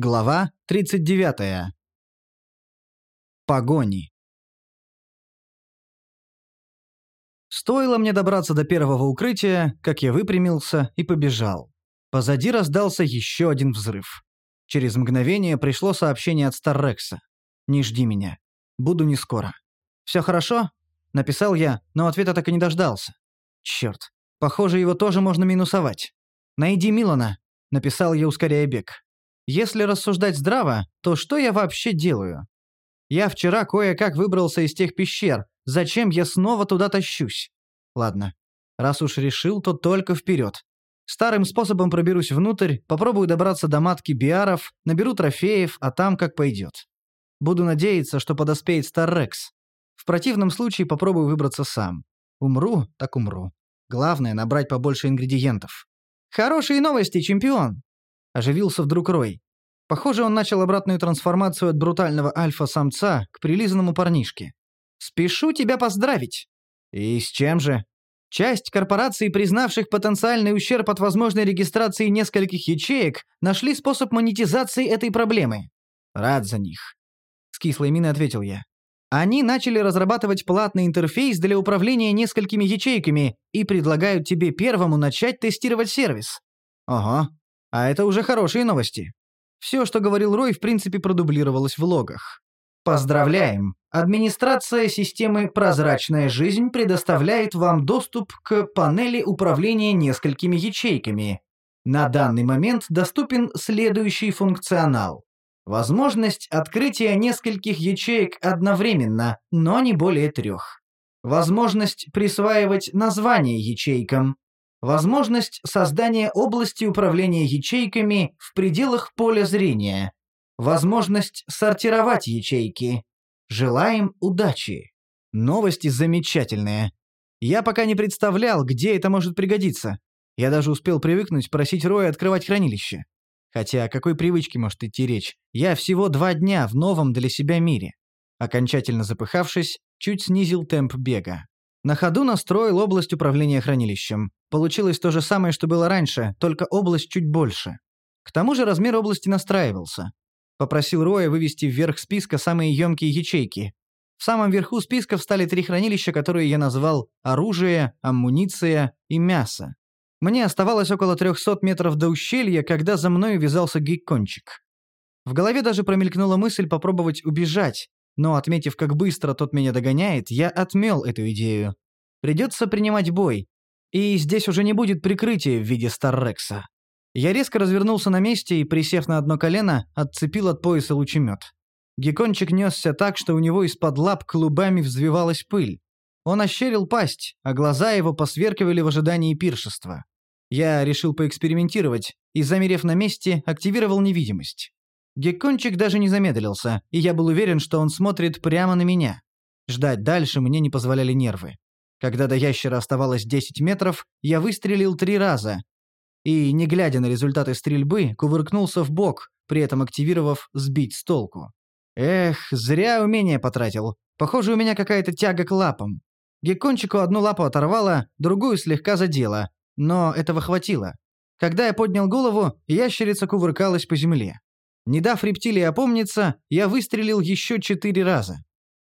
Глава 39. Погони. Стоило мне добраться до первого укрытия, как я выпрямился и побежал. Позади раздался еще один взрыв. Через мгновение пришло сообщение от Старрекса. «Не жди меня. Буду не скоро». «Все хорошо?» — написал я, но ответа так и не дождался. Черт, похоже, его тоже можно минусовать. «Найди Милана», — написал я, ускоряя бег. Если рассуждать здраво, то что я вообще делаю? Я вчера кое-как выбрался из тех пещер. Зачем я снова туда тащусь? Ладно. Раз уж решил, то только вперед. Старым способом проберусь внутрь, попробую добраться до матки биаров, наберу трофеев, а там как пойдет. Буду надеяться, что подоспеет Старрекс. В противном случае попробую выбраться сам. Умру, так умру. Главное — набрать побольше ингредиентов. «Хорошие новости, чемпион!» Оживился вдруг Рой. Похоже, он начал обратную трансформацию от брутального альфа-самца к прилизанному парнишке. «Спешу тебя поздравить!» «И с чем же?» Часть корпораций, признавших потенциальный ущерб от возможной регистрации нескольких ячеек, нашли способ монетизации этой проблемы. Рад за них. С кислой миной ответил я. Они начали разрабатывать платный интерфейс для управления несколькими ячейками и предлагают тебе первому начать тестировать сервис. Ого, а это уже хорошие новости. Все, что говорил Рой, в принципе продублировалось в логах. Поздравляем! Администрация системы «Прозрачная жизнь» предоставляет вам доступ к панели управления несколькими ячейками. На данный момент доступен следующий функционал. Возможность открытия нескольких ячеек одновременно, но не более трех. Возможность присваивать название ячейкам. Возможность создания области управления ячейками в пределах поля зрения. Возможность сортировать ячейки. Желаем удачи. Новости замечательные. Я пока не представлял, где это может пригодиться. Я даже успел привыкнуть просить Роя открывать хранилище. Хотя о какой привычке может идти речь? Я всего два дня в новом для себя мире. Окончательно запыхавшись, чуть снизил темп бега. На ходу настроил область управления хранилищем. Получилось то же самое, что было раньше, только область чуть больше. К тому же размер области настраивался. Попросил Роя вывести вверх списка самые емкие ячейки. В самом верху списка встали три хранилища, которые я назвал «оружие», «амуниция» и «мясо». Мне оставалось около 300 метров до ущелья, когда за мной вязался гейкончик. В голове даже промелькнула мысль попробовать убежать, но, отметив, как быстро тот меня догоняет, я отмел эту идею. Придется принимать бой. И здесь уже не будет прикрытия в виде Старрекса. Я резко развернулся на месте и, присев на одно колено, отцепил от пояса лучемет. Геккончик несся так, что у него из-под лап клубами взвивалась пыль. Он ощерил пасть, а глаза его посверкивали в ожидании пиршества. Я решил поэкспериментировать и, замерев на месте, активировал невидимость. Геккончик даже не замедлился, и я был уверен, что он смотрит прямо на меня. Ждать дальше мне не позволяли нервы. Когда до ящера оставалось 10 метров, я выстрелил три раза. И, не глядя на результаты стрельбы, кувыркнулся в бок, при этом активировав «сбить с толку». Эх, зря умение потратил. Похоже, у меня какая-то тяга к лапам. Геккончику одну лапу оторвало, другую слегка задело. Но этого хватило. Когда я поднял голову, ящерица кувыркалась по земле. Не дав рептилии опомниться, я выстрелил еще четыре раза.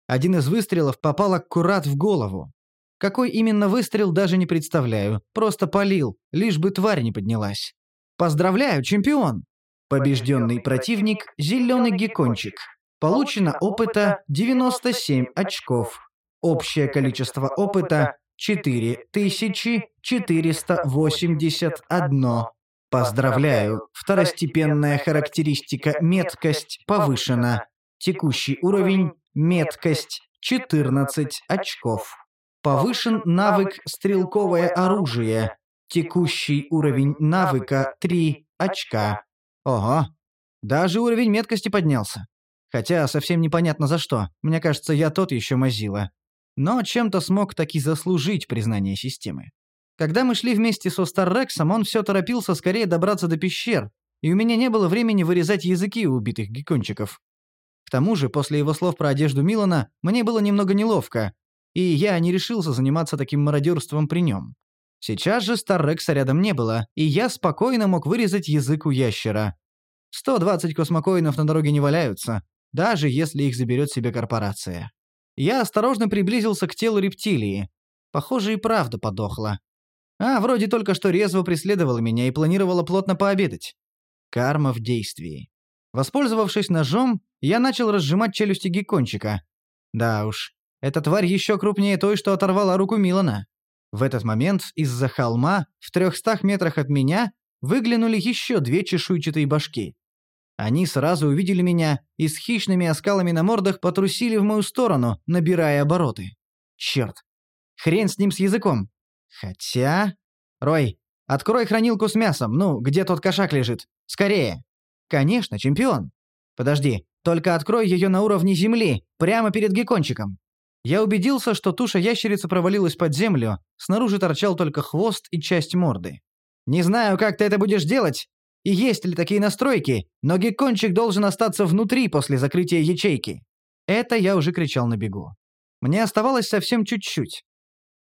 Один из выстрелов попал аккурат в голову. Какой именно выстрел, даже не представляю. Просто полил, лишь бы тварь не поднялась. Поздравляю, чемпион! Побежденный противник – зеленый геккончик. Получено опыта 97 очков. Общее количество опыта – 4481. Поздравляю, второстепенная характеристика меткость повышена. Текущий уровень меткость 14 очков. Повышен навык стрелковое оружие. Текущий уровень навыка 3 очка. Ого, даже уровень меткости поднялся. Хотя совсем непонятно за что. Мне кажется, я тот еще мазила. Но чем-то смог таки заслужить признание системы. Когда мы шли вместе со Старрексом, он все торопился скорее добраться до пещер, и у меня не было времени вырезать языки у убитых геккончиков. К тому же, после его слов про одежду Милана, мне было немного неловко, и я не решился заниматься таким мародерством при нем. Сейчас же Старрекса рядом не было, и я спокойно мог вырезать язык у ящера. 120 космокоинов на дороге не валяются, даже если их заберет себе корпорация. Я осторожно приблизился к телу рептилии. Похоже, и правда подохла. А, вроде только что резво преследовала меня и планировала плотно пообедать. Карма в действии. Воспользовавшись ножом, я начал разжимать челюсти геккончика. Да уж, эта тварь еще крупнее той, что оторвала руку Милана. В этот момент из-за холма, в трехстах метрах от меня, выглянули еще две чешуйчатые башки. Они сразу увидели меня и с хищными оскалами на мордах потрусили в мою сторону, набирая обороты. Черт. Хрен с ним с языком. Хотя... Рой, открой хранилку с мясом, ну, где тот кошак лежит. Скорее. Конечно, чемпион. Подожди, только открой ее на уровне земли, прямо перед геккончиком. Я убедился, что туша ящерицы провалилась под землю, снаружи торчал только хвост и часть морды. Не знаю, как ты это будешь делать, и есть ли такие настройки, но геккончик должен остаться внутри после закрытия ячейки. Это я уже кричал на бегу. Мне оставалось совсем чуть-чуть.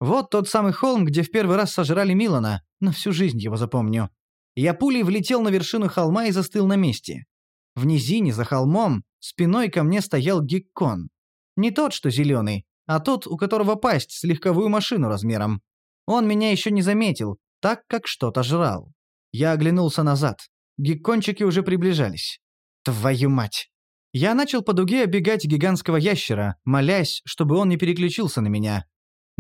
Вот тот самый холм, где в первый раз сожрали Милана, на всю жизнь его запомню. Я пулей влетел на вершину холма и застыл на месте. В низине, за холмом, спиной ко мне стоял геккон. Не тот, что зеленый, а тот, у которого пасть с легковую машину размером. Он меня еще не заметил, так как что-то жрал. Я оглянулся назад. Геккончики уже приближались. Твою мать! Я начал по дуге оббегать гигантского ящера, молясь, чтобы он не переключился на меня.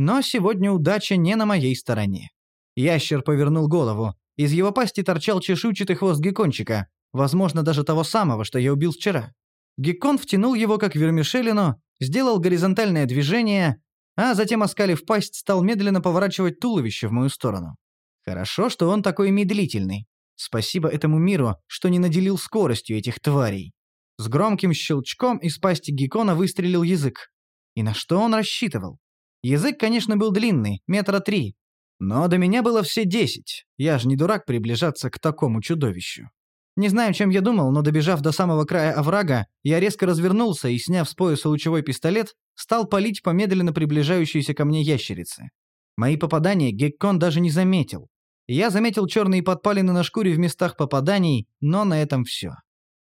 Но сегодня удача не на моей стороне. Ящер повернул голову. Из его пасти торчал чешуйчатый хвост геккончика, возможно, даже того самого, что я убил вчера. Геккон втянул его как вермишелину, сделал горизонтальное движение, а затем, оскалив пасть, стал медленно поворачивать туловище в мою сторону. Хорошо, что он такой медлительный. Спасибо этому миру, что не наделил скоростью этих тварей. С громким щелчком из пасти Геккона выстрелил язык. И на что он рассчитывал? Язык, конечно, был длинный, метра три. Но до меня было все десять. Я же не дурак приближаться к такому чудовищу. Не знаю, чем я думал, но добежав до самого края оврага, я резко развернулся и, сняв с пояса лучевой пистолет, стал палить по медленно приближающейся ко мне ящерице. Мои попадания Геккон даже не заметил. Я заметил черные подпалины на шкуре в местах попаданий, но на этом все.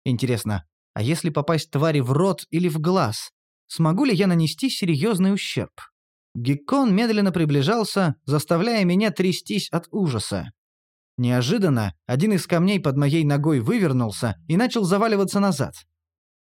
Интересно, а если попасть твари в рот или в глаз, смогу ли я нанести серьезный ущерб? Геккон медленно приближался, заставляя меня трястись от ужаса. Неожиданно один из камней под моей ногой вывернулся и начал заваливаться назад.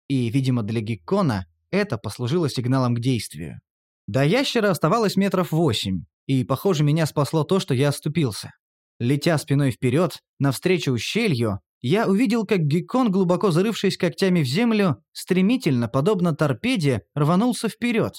И, видимо, для Геккона это послужило сигналом к действию. До ящера оставалось метров восемь, и, похоже, меня спасло то, что я оступился. Летя спиной вперед, навстречу ущелью, я увидел, как Геккон, глубоко зарывшись когтями в землю, стремительно, подобно торпеде, рванулся вперед.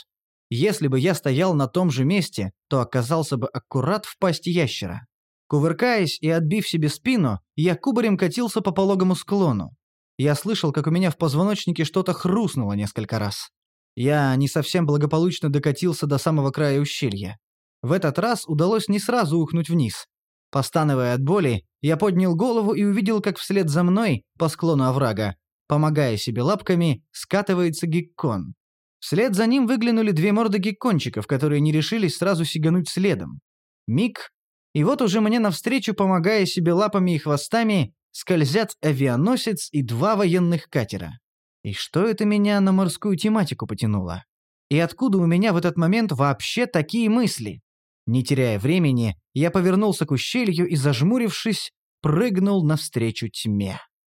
Если бы я стоял на том же месте, то оказался бы аккурат в пасти ящера. Кувыркаясь и отбив себе спину, я кубарем катился по пологому склону. Я слышал, как у меня в позвоночнике что-то хрустнуло несколько раз. Я не совсем благополучно докатился до самого края ущелья. В этот раз удалось не сразу ухнуть вниз. Постановая от боли, я поднял голову и увидел, как вслед за мной, по склону оврага, помогая себе лапками, скатывается геккон. Вслед за ним выглянули две морды геккончиков, которые не решились сразу сигануть следом. Миг, и вот уже мне навстречу, помогая себе лапами и хвостами, скользят авианосец и два военных катера. И что это меня на морскую тематику потянуло? И откуда у меня в этот момент вообще такие мысли? Не теряя времени, я повернулся к ущелью и, зажмурившись, прыгнул навстречу тьме.